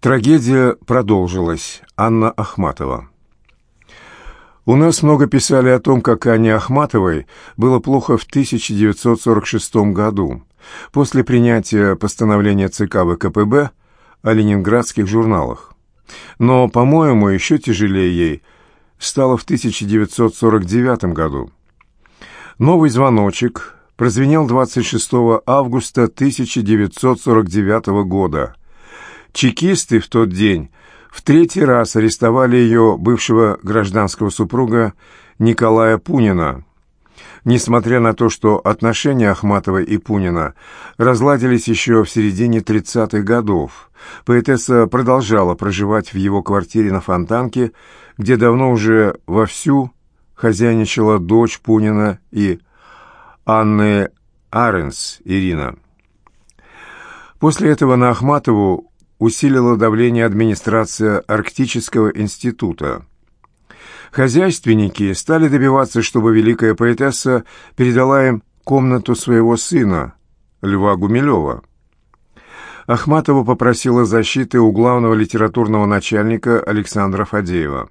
Трагедия продолжилась. Анна Ахматова. У нас много писали о том, как Анне Ахматовой было плохо в 1946 году, после принятия постановления ЦК ВКПБ о ленинградских журналах. Но, по-моему, еще тяжелее ей стало в 1949 году. Новый звоночек прозвенел 26 августа 1949 года – Чекисты в тот день в третий раз арестовали ее бывшего гражданского супруга Николая Пунина. Несмотря на то, что отношения Ахматовой и Пунина разладились еще в середине 30-х годов, поэтесса продолжала проживать в его квартире на Фонтанке, где давно уже вовсю хозяйничала дочь Пунина и Анны Аренс Ирина. После этого на Ахматову усилила давление администрация Арктического института. Хозяйственники стали добиваться, чтобы великая поэтесса передала им комнату своего сына, Льва Гумилева. Ахматова попросила защиты у главного литературного начальника Александра Фадеева.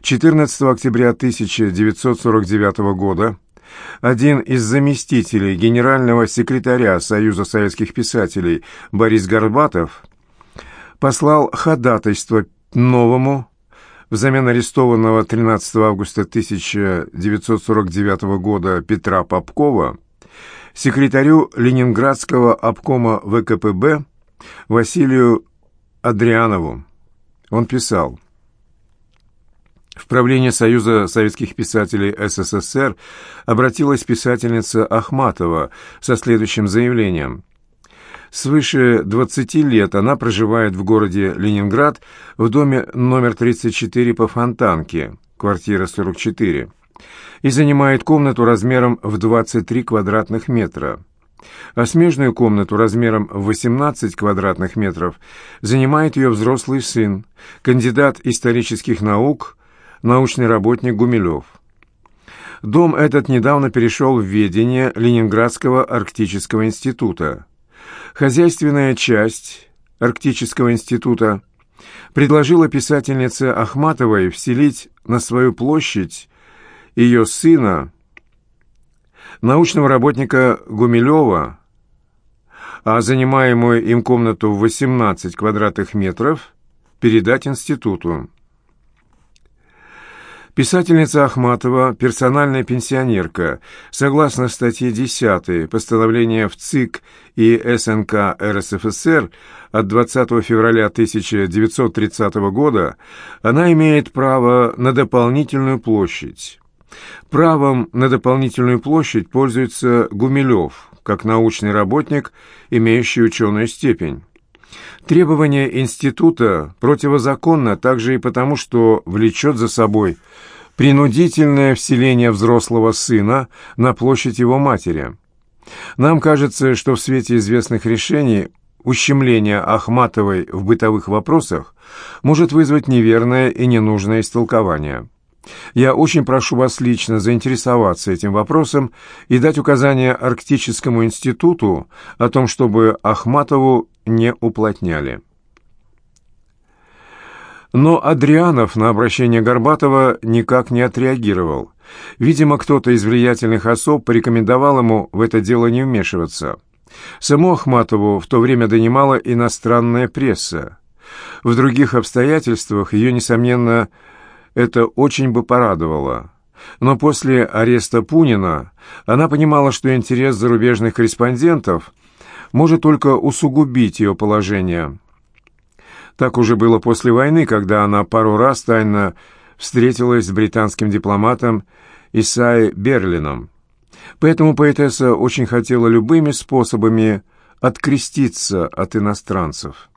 14 октября 1949 года один из заместителей генерального секретаря Союза советских писателей Борис Горбатов послал ходатайство новому, взамен арестованного 13 августа 1949 года Петра Попкова, секретарю Ленинградского обкома ВКПБ Василию Адрианову. Он писал, в правление Союза советских писателей СССР обратилась писательница Ахматова со следующим заявлением – Свыше 20 лет она проживает в городе Ленинград в доме номер 34 по Фонтанке, квартира 44, и занимает комнату размером в 23 квадратных метра. А смежную комнату размером в 18 квадратных метров занимает ее взрослый сын, кандидат исторических наук, научный работник Гумилев. Дом этот недавно перешел в ведение Ленинградского арктического института. Хозяйственная часть Арктического института предложила писательнице Ахматовой вселить на свою площадь ее сына, научного работника Гумилева, а занимаемую им комнату в 18 квадратных метров передать институту. Писательница Ахматова – персональная пенсионерка. Согласно статье 10 постановления в ЦИК и СНК РСФСР от 20 февраля 1930 года, она имеет право на дополнительную площадь. Правом на дополнительную площадь пользуется Гумилев, как научный работник, имеющий ученую степень. Требование института противозаконно также и потому, что влечет за собой принудительное вселение взрослого сына на площадь его матери. Нам кажется, что в свете известных решений ущемление Ахматовой в бытовых вопросах может вызвать неверное и ненужное истолкование. Я очень прошу вас лично заинтересоваться этим вопросом и дать указание Арктическому институту о том, чтобы Ахматову не уплотняли. Но Адрианов на обращение Горбатова никак не отреагировал. Видимо, кто-то из влиятельных особ порекомендовал ему в это дело не вмешиваться. Саму Ахматову в то время донимала иностранная пресса. В других обстоятельствах ее, несомненно, это очень бы порадовало. Но после ареста Пунина она понимала, что интерес зарубежных корреспондентов может только усугубить ее положение. Так уже было после войны, когда она пару раз тайно встретилась с британским дипломатом Исаи Берлином. Поэтому поэтесса очень хотела любыми способами откреститься от иностранцев.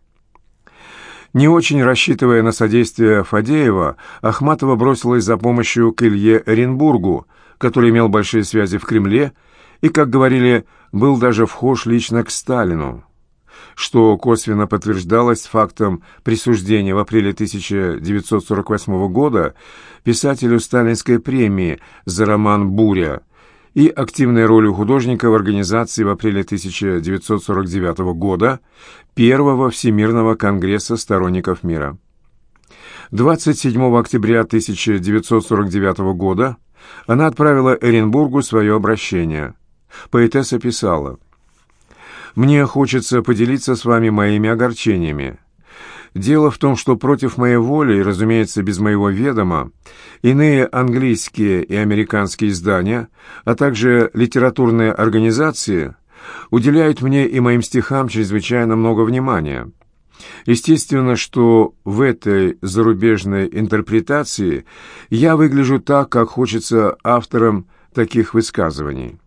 Не очень рассчитывая на содействие Фадеева, Ахматова бросилась за помощью к Илье Эренбургу, который имел большие связи в Кремле и, как говорили, был даже вхож лично к Сталину, что косвенно подтверждалось фактом присуждения в апреле 1948 года писателю Сталинской премии за роман «Буря» и активной ролью художника в организации в апреле 1949 года Первого Всемирного конгресса сторонников мира. 27 октября 1949 года она отправила Эренбургу свое обращение. Поэтесса писала «Мне хочется поделиться с вами моими огорчениями. Дело в том, что против моей воли и, разумеется, без моего ведома, иные английские и американские издания, а также литературные организации уделяют мне и моим стихам чрезвычайно много внимания. Естественно, что в этой зарубежной интерпретации я выгляжу так, как хочется авторам таких высказываний.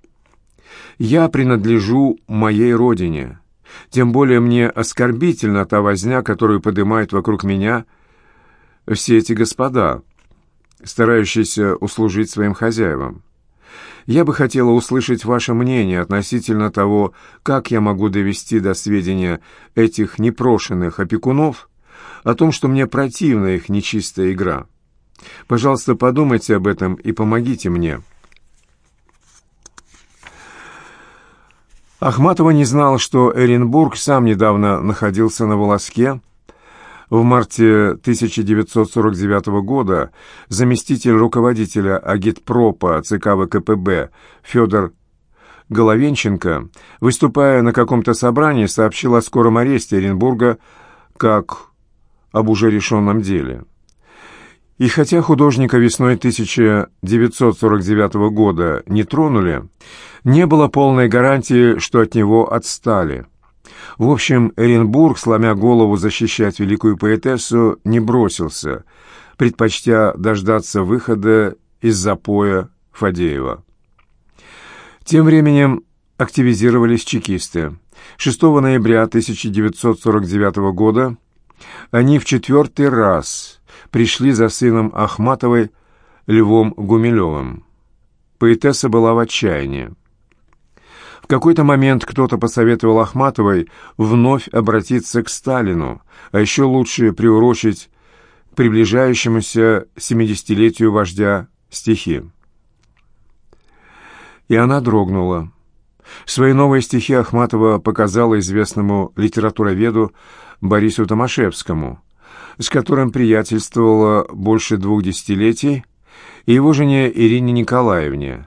Я принадлежу моей родине, тем более мне оскорбительна та возня, которую поднимают вокруг меня все эти господа, старающиеся услужить своим хозяевам. Я бы хотела услышать ваше мнение относительно того, как я могу довести до сведения этих непрошенных опекунов о том, что мне противна их нечистая игра. Пожалуйста, подумайте об этом и помогите мне». Ахматова не знал, что Эренбург сам недавно находился на волоске. В марте 1949 года заместитель руководителя агитпропа ЦК ВКПБ Федор Головенченко, выступая на каком-то собрании, сообщил о скором аресте Оренбурга как об уже решенном деле. И хотя художника весной 1949 года не тронули, не было полной гарантии, что от него отстали. В общем, Эренбург, сломя голову защищать великую поэтессу, не бросился, предпочтя дождаться выхода из запоя Фадеева. Тем временем активизировались чекисты. 6 ноября 1949 года они в четвертый раз пришли за сыном Ахматовой Львом Гумилевым. Поэтесса была в отчаянии. В какой-то момент кто-то посоветовал Ахматовой вновь обратиться к Сталину, а еще лучше приурочить к приближающемуся семидесятилетию вождя стихи. И она дрогнула. Свои новые стихи Ахматова показала известному литературоведу Борису Томашевскому, с которым приятельствовала больше двух десятилетий, и его жене Ирине Николаевне.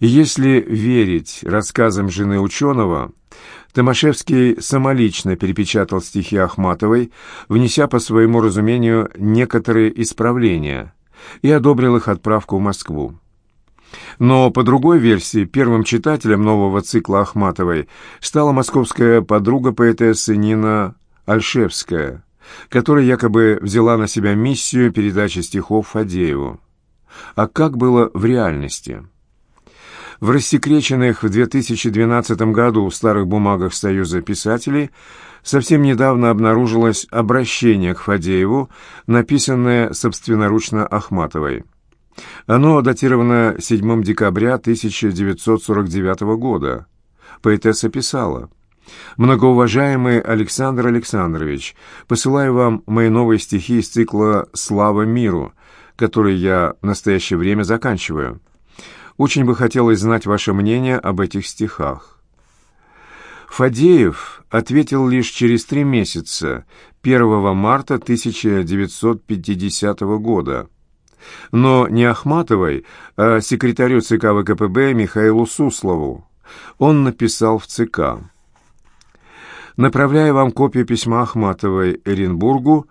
Если верить рассказам жены ученого, Томашевский самолично перепечатал стихи Ахматовой, внеся по своему разумению некоторые исправления, и одобрил их отправку в Москву. Но по другой версии, первым читателем нового цикла Ахматовой стала московская подруга поэтессы Нина Альшевская, которая якобы взяла на себя миссию передачи стихов Фадееву. А как было в реальности? В рассекреченных в 2012 году в старых бумагах Союза писателей совсем недавно обнаружилось обращение к Фадееву, написанное собственноручно Ахматовой. Оно датировано 7 декабря 1949 года. Поэтесса писала – Многоуважаемый Александр Александрович, посылаю вам мои новые стихи из цикла «Слава миру», который я в настоящее время заканчиваю. Очень бы хотелось знать ваше мнение об этих стихах. Фадеев ответил лишь через три месяца, 1 марта 1950 года. Но не Ахматовой, а секретарю ЦК ВКПБ Михаилу Суслову. Он написал в ЦК. Направляю вам копию письма Ахматовой Эренбургу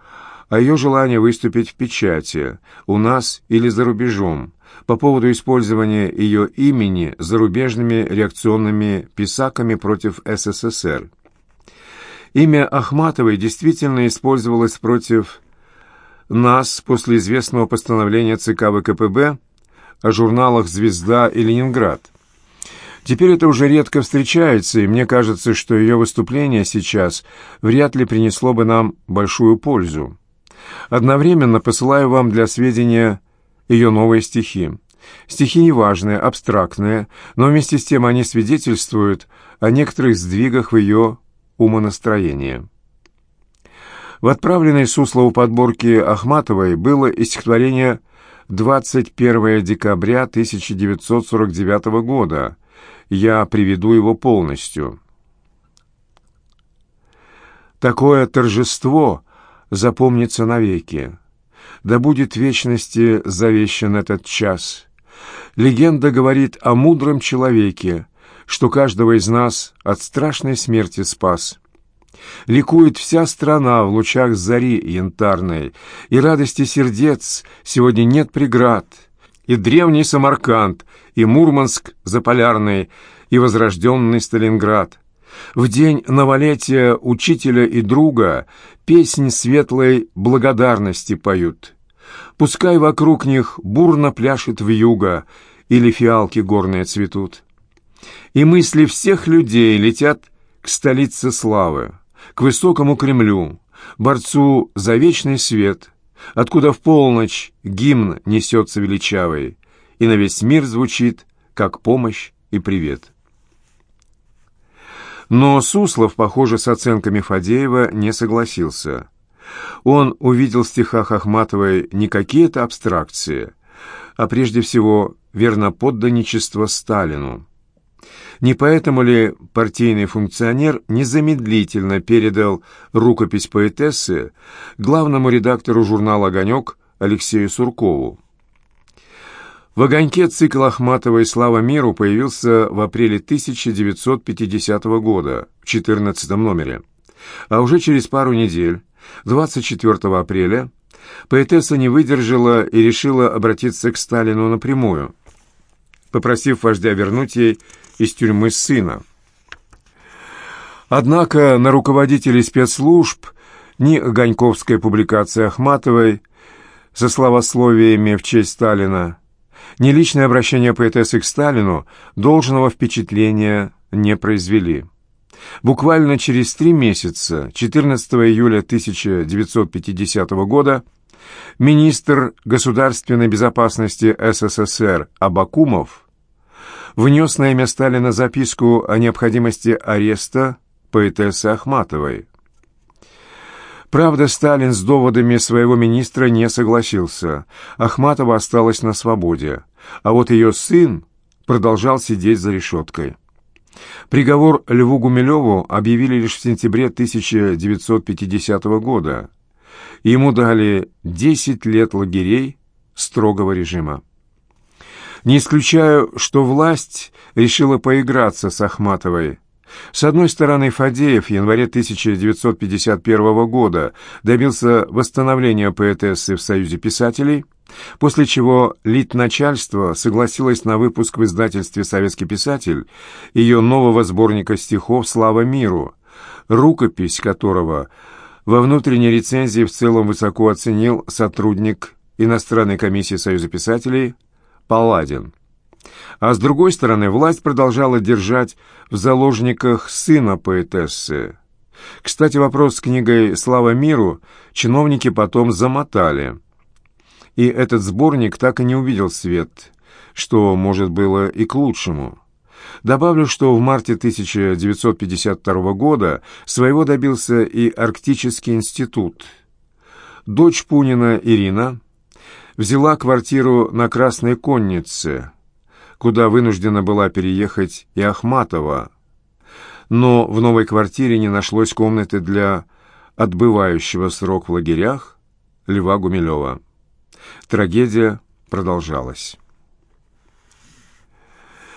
о ее желании выступить в печати, у нас или за рубежом, по поводу использования ее имени зарубежными реакционными писаками против СССР. Имя Ахматовой действительно использовалось против нас после известного постановления ЦК ВКПБ о журналах «Звезда» и «Ленинград». Теперь это уже редко встречается, и мне кажется, что ее выступление сейчас вряд ли принесло бы нам большую пользу. Одновременно посылаю вам для сведения ее новые стихи. Стихи неважные, абстрактные, но вместе с тем они свидетельствуют о некоторых сдвигах в ее умонастроении. В отправленной Суслову подборке Ахматовой было и стихотворение 21 декабря 1949 года. Я приведу его полностью. Такое торжество запомнится навеки. Да будет вечности завещен этот час. Легенда говорит о мудром человеке, что каждого из нас от страшной смерти спас. Ликует вся страна в лучах зари янтарной, и радости сердец сегодня нет преград, и древний Самарканд, и Мурманск заполярный, и возрожденный Сталинград. В день новолетия учителя и друга песнь светлой благодарности поют. Пускай вокруг них бурно пляшет вьюга, или фиалки горные цветут. И мысли всех людей летят к столице славы, к высокому Кремлю, борцу за вечный свет, откуда в полночь гимн несется величавый, и на весь мир звучит, как помощь и привет. Но Суслов, похоже, с оценками Фадеева не согласился. Он увидел в стихах Ахматовой не какие-то абстракции, а прежде всего верноподданничество Сталину. Не поэтому ли партийный функционер незамедлительно передал рукопись поэтессы главному редактору журнала «Огонек» Алексею Суркову? В «Огоньке» цикл Ахматовой «Слава миру» появился в апреле 1950 года, в 14 номере. А уже через пару недель, 24 апреля, поэтесса не выдержала и решила обратиться к Сталину напрямую, попросив вождя вернуть ей из тюрьмы сына. Однако на руководителей спецслужб ни Огоньковская публикация Ахматовой со словословиями в честь Сталина, ни личное обращение поэтессы к Сталину должного впечатления не произвели. Буквально через три месяца, 14 июля 1950 года, министр государственной безопасности СССР Абакумов внес на имя Сталина записку о необходимости ареста поэтессы Ахматовой. Правда, Сталин с доводами своего министра не согласился. Ахматова осталась на свободе, а вот ее сын продолжал сидеть за решеткой. Приговор Льву Гумилеву объявили лишь в сентябре 1950 года. Ему дали 10 лет лагерей строгого режима. Не исключаю, что власть решила поиграться с Ахматовой. С одной стороны, Фадеев в январе 1951 года добился восстановления поэтессы в Союзе писателей, после чего литначальство согласилось на выпуск в издательстве «Советский писатель» ее нового сборника стихов «Слава миру», рукопись которого во внутренней рецензии в целом высоко оценил сотрудник иностранной комиссии Союза писателей Палладин. А с другой стороны, власть продолжала держать в заложниках сына поэтессы. Кстати, вопрос с книгой «Слава миру» чиновники потом замотали. И этот сборник так и не увидел свет, что, может, было и к лучшему. Добавлю, что в марте 1952 года своего добился и Арктический институт. Дочь Пунина Ирина взяла квартиру на Красной Коннице, куда вынуждена была переехать и Ахматова, но в новой квартире не нашлось комнаты для отбывающего срок в лагерях Льва Гумилева. Трагедия продолжалась.